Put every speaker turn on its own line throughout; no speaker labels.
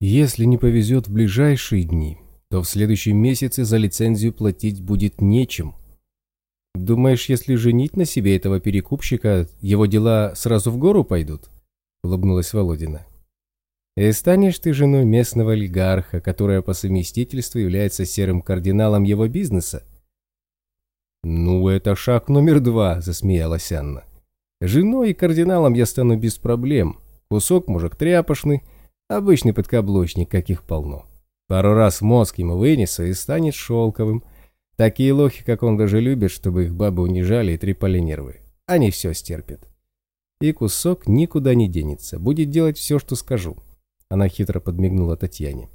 Если не повезет в ближайшие дни, то в следующем месяце за лицензию платить будет нечем. Думаешь, если женить на себе этого перекупщика, его дела сразу в гору пойдут? Улыбнулась Володина. И станешь ты женой местного олигарха, которая по совместительству является серым кардиналом его бизнеса? Ну, это шаг номер два, засмеялась Анна. Женой и кардиналом я стану без проблем. Кусок мужик тряпошный, обычный подкаблучник, каких полно. Пару раз мозг ему вынесу и станет шелковым. Такие лохи, как он, даже любят, чтобы их бабы унижали и трепали нервы. Они все стерпят. И кусок никуда не денется, будет делать все, что скажу. Она хитро подмигнула Татьяне.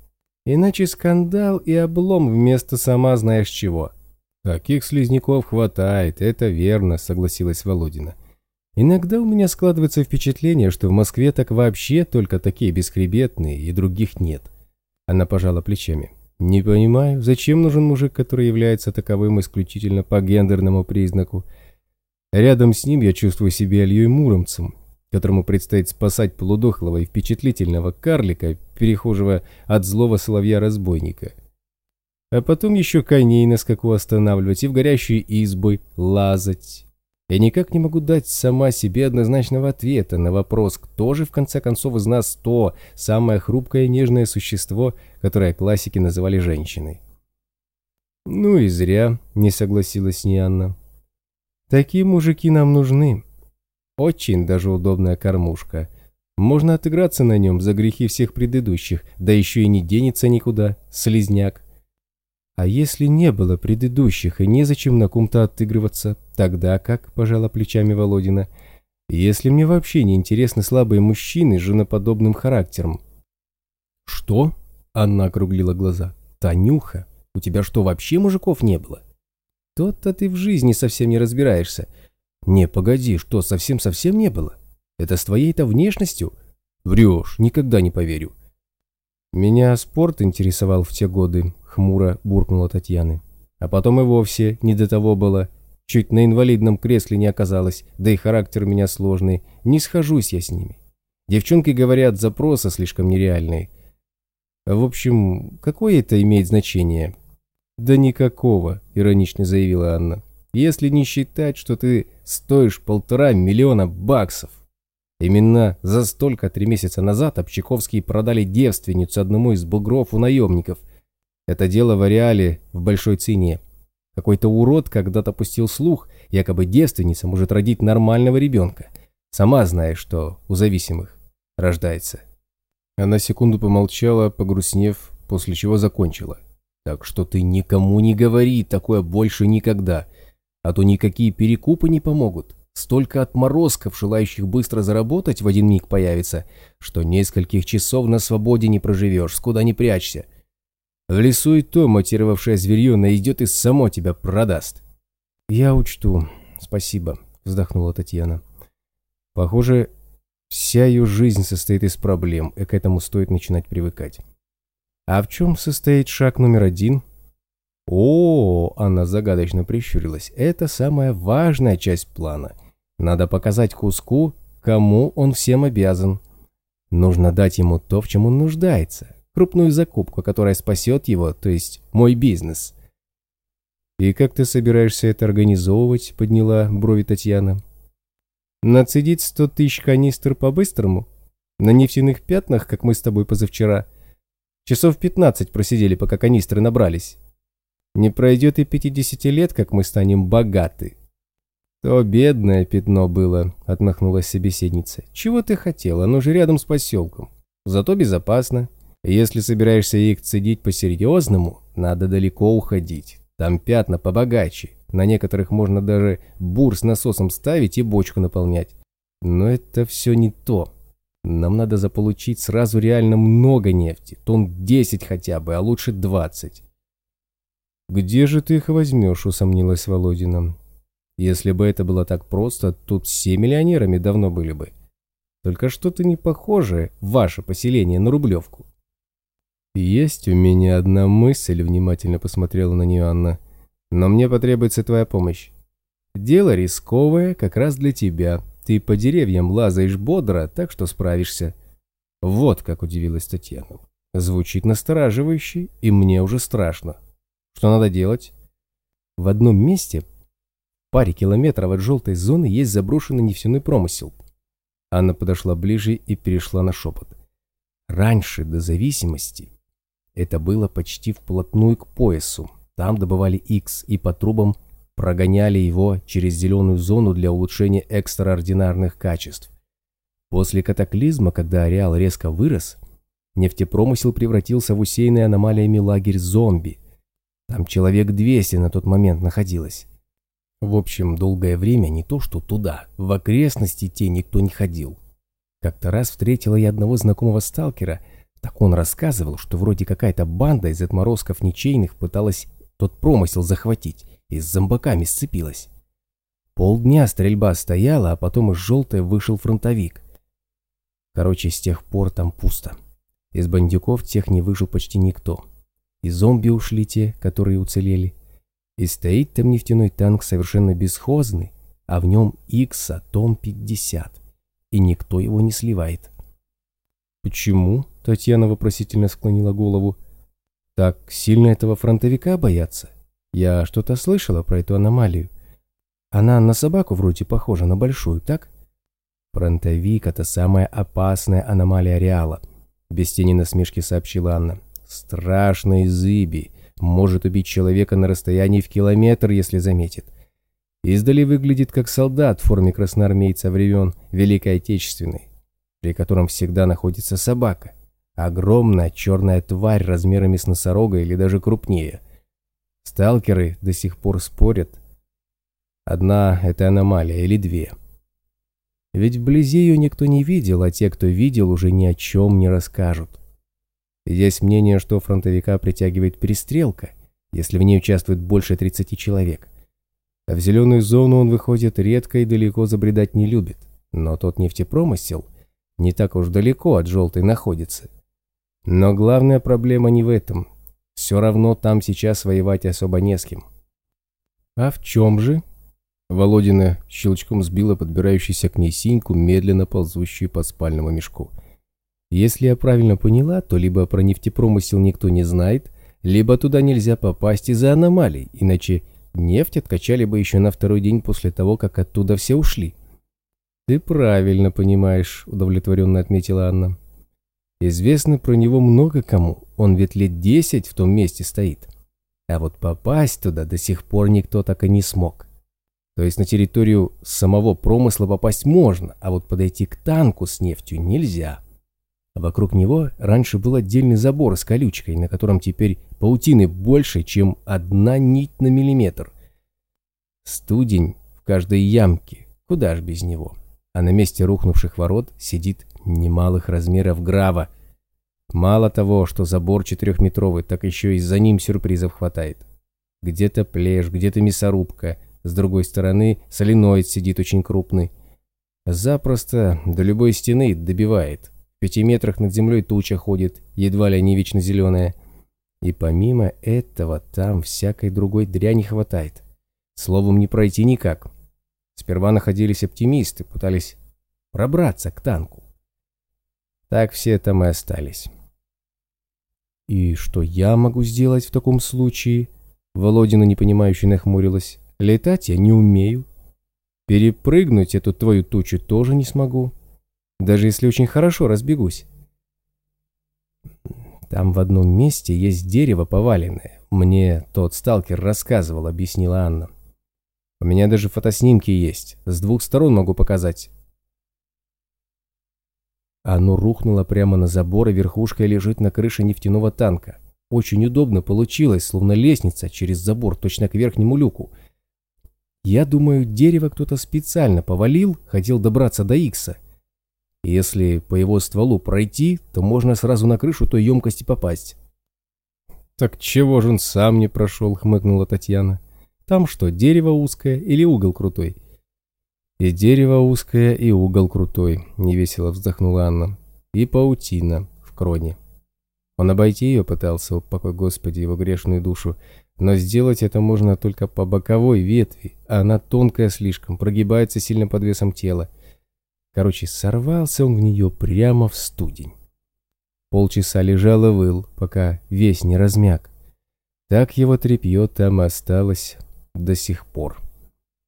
Иначе скандал и облом вместо сама знаешь чего. Таких слизняков хватает, это верно, согласилась Володина. Иногда у меня складывается впечатление, что в Москве так вообще только такие бесхребетные и других нет. Она пожала плечами. Не понимаю, зачем нужен мужик, который является таковым исключительно по гендерному признаку. Рядом с ним я чувствую себя Ильей Муромцем, которому предстоит спасать полудохлого и впечатлительного карлика, перехожего от злого соловья-разбойника. А потом еще коней на скаку останавливать и в горящие избы лазать. Я никак не могу дать сама себе однозначного ответа на вопрос, кто же в конце концов из нас то самое хрупкое и нежное существо, которое классики называли женщиной. «Ну и зря», — не согласилась с ней Анна. «Такие мужики нам нужны. Очень даже удобная кормушка. Можно отыграться на нем за грехи всех предыдущих, да еще и не денется никуда, слизняк. А если не было предыдущих и незачем на ком-то отыгрываться, тогда как, пожала плечами Володина, если мне вообще не интересны слабые мужчины с женоподобным характером? Что? Анна округлила глаза. Танюха, у тебя что, вообще мужиков не было? То-то ты в жизни совсем не разбираешься. «Не, погоди, что, совсем-совсем не было? Это с твоей-то внешностью?» «Врешь, никогда не поверю». «Меня спорт интересовал в те годы», — хмуро буркнула Татьяна. «А потом и вовсе не до того было. Чуть на инвалидном кресле не оказалось, да и характер у меня сложный. Не схожусь я с ними. Девчонки говорят, запросы слишком нереальные. В общем, какое это имеет значение?» «Да никакого», — иронично заявила Анна если не считать, что ты стоишь полтора миллиона баксов. Именно за столько три месяца назад Обчаковские продали девственницу одному из бугров у наемников. Это дело в ареале в большой цене. Какой-то урод когда-то пустил слух, якобы девственница может родить нормального ребенка. Сама знаешь, что у зависимых рождается. Она секунду помолчала, погрустнев, после чего закончила. Так что ты никому не говори такое больше никогда. А то никакие перекупы не помогут. Столько отморозков, желающих быстро заработать, в один миг появится, что нескольких часов на свободе не проживешь, скуда не прячься. В лесу и то мотивировавшее зверье найдет и само тебя продаст. «Я учту. Спасибо», — вздохнула Татьяна. «Похоже, вся ее жизнь состоит из проблем, и к этому стоит начинать привыкать». «А в чем состоит шаг номер один?» О, она загадочно прищурилась. Это самая важная часть плана. Надо показать куску, кому он всем обязан. Нужно дать ему то, в чем он нуждается. Крупную закупку, которая спасет его, то есть мой бизнес. «И как ты собираешься это организовывать?» — подняла брови Татьяна. «Нацедить сто тысяч канистр по-быстрому? На нефтяных пятнах, как мы с тобой позавчера. Часов пятнадцать просидели, пока канистры набрались. Не пройдет и 50 лет, как мы станем богаты. То бедное пятно было, отмахнулась собеседница. Чего ты хотела? Оно же рядом с поселком. Зато безопасно. Если собираешься их цедить по-серьезному, надо далеко уходить. Там пятна побогаче. На некоторых можно даже бур с насосом ставить и бочку наполнять. Но это все не то. Нам надо заполучить сразу реально много нефти. Тонн 10 хотя бы, а лучше 20. «Где же ты их возьмешь?» – усомнилась Володина. «Если бы это было так просто, тут все миллионерами давно были бы. Только что-то не похоже, ваше поселение, на Рублевку». «Есть у меня одна мысль», – внимательно посмотрела на нее Анна. «Но мне потребуется твоя помощь. Дело рисковое как раз для тебя. Ты по деревьям лазаешь бодро, так что справишься». Вот как удивилась Татьяна. Звучит настораживающе, и мне уже страшно. Что надо делать? В одном месте, паре километров от желтой зоны, есть заброшенный нефтяной промысел. Анна подошла ближе и перешла на шепот. Раньше, до зависимости, это было почти вплотную к поясу. Там добывали X и по трубам прогоняли его через зеленую зону для улучшения экстраординарных качеств. После катаклизма, когда ареал резко вырос, нефтепромысел превратился в усеянный аномалиями лагерь зомби. Там человек 200 на тот момент находилось. В общем, долгое время не то что туда, в окрестности те никто не ходил. Как-то раз встретила я одного знакомого сталкера, так он рассказывал, что вроде какая-то банда из отморозков ничейных пыталась тот промысел захватить и с зомбаками сцепилась. Полдня стрельба стояла, а потом из желтой вышел фронтовик. Короче, с тех пор там пусто. Из бандюков тех не выжил почти никто. И зомби ушли те, которые уцелели. И стоит там нефтяной танк совершенно бесхозный, а в нем Икса Том-50. И никто его не сливает. «Почему?» — Татьяна вопросительно склонила голову. «Так сильно этого фронтовика боятся? Я что-то слышала про эту аномалию. Она на собаку вроде похожа, на большую, так?» «Фронтовик — это самая опасная аномалия ареала», — без тени насмешки сообщила Анна. «Страшный зыби. Может убить человека на расстоянии в километр, если заметит. Издали выглядит как солдат в форме красноармейца времен Великой Отечественной, при котором всегда находится собака. Огромная черная тварь размерами с носорога или даже крупнее. Сталкеры до сих пор спорят. Одна — это аномалия или две — ведь вблизи ее никто не видел, а те, кто видел, уже ни о чем не расскажут. Есть мнение, что фронтовика притягивает перестрелка, если в ней участвует больше 30 человек. А в зеленую зону он выходит редко и далеко забредать не любит. Но тот нефтепромысел не так уж далеко от желтой находится. Но главная проблема не в этом. Все равно там сейчас воевать особо не с кем. А в чем же? Володина щелчком сбила подбирающийся к ней синьку, медленно ползущую по спальному мешку. Если я правильно поняла, то либо про нефтепромысел никто не знает, либо туда нельзя попасть из-за аномалий, иначе нефть откачали бы еще на второй день после того, как оттуда все ушли. «Ты правильно понимаешь», — удовлетворенно отметила Анна. «Известно про него много кому, он ведь лет десять в том месте стоит. А вот попасть туда до сих пор никто так и не смог». То есть на территорию самого промысла попасть можно, а вот подойти к танку с нефтью нельзя. Вокруг него раньше был отдельный забор с колючкой, на котором теперь паутины больше, чем одна нить на миллиметр. Студень в каждой ямке, куда ж без него. А на месте рухнувших ворот сидит немалых размеров грава. Мало того, что забор четырехметровый, так еще и за ним сюрпризов хватает. Где-то плешь, где-то мясорубка, с другой стороны соленоид сидит очень крупный. Запросто до любой стены добивает. В пяти метрах над землей туча ходит, едва ли не вечно зеленая. И помимо этого там всякой другой дряни хватает. Словом, не пройти никак. Сперва находились оптимисты, пытались пробраться к танку. Так все там и остались. «И что я могу сделать в таком случае?» Володина непонимающе нахмурилась. Летать я не умею. Перепрыгнуть эту твою тучу тоже не смогу. Даже если очень хорошо разбегусь. Там в одном месте есть дерево поваленное. Мне тот сталкер рассказывал, объяснила Анна. У меня даже фотоснимки есть. С двух сторон могу показать. Оно рухнуло прямо на забор, и верхушкой лежит на крыше нефтяного танка. Очень удобно получилось, словно лестница через забор, точно к верхнему люку. Я думаю, дерево кто-то специально повалил, хотел добраться до Икса. Если по его стволу пройти, то можно сразу на крышу той емкости попасть. «Так чего же он сам не прошел?» — хмыкнула Татьяна. «Там что, дерево узкое или угол крутой?» «И дерево узкое, и угол крутой», — невесело вздохнула Анна. «И паутина в кроне». Он обойти ее пытался, упокой Господи, его грешную душу, но сделать это можно только по боковой ветви, а она тонкая слишком, прогибается сильно под весом тела. Короче, сорвался он в нее прямо в студень. Полчаса лежал и выл, пока весь не размяк. Так его тряпье там осталось до сих пор.